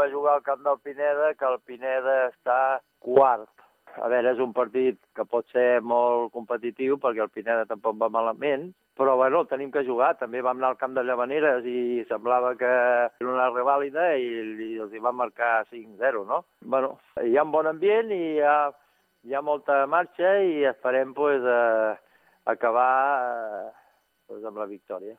anem a jugar al camp del Pineda, que el Pineda està quart. A veure, és un partit que pot ser molt competitiu, perquè el Pineda tampoc va malament, però bueno, tenim que jugar. També vam anar al camp de Llavaneres i semblava que era una revàlida i, i els hi van marcar 5-0, no? Bueno, hi ha un bon ambient i hi ha, hi ha molta marxa i esperem pues, eh, acabar eh, pues, amb la victòria.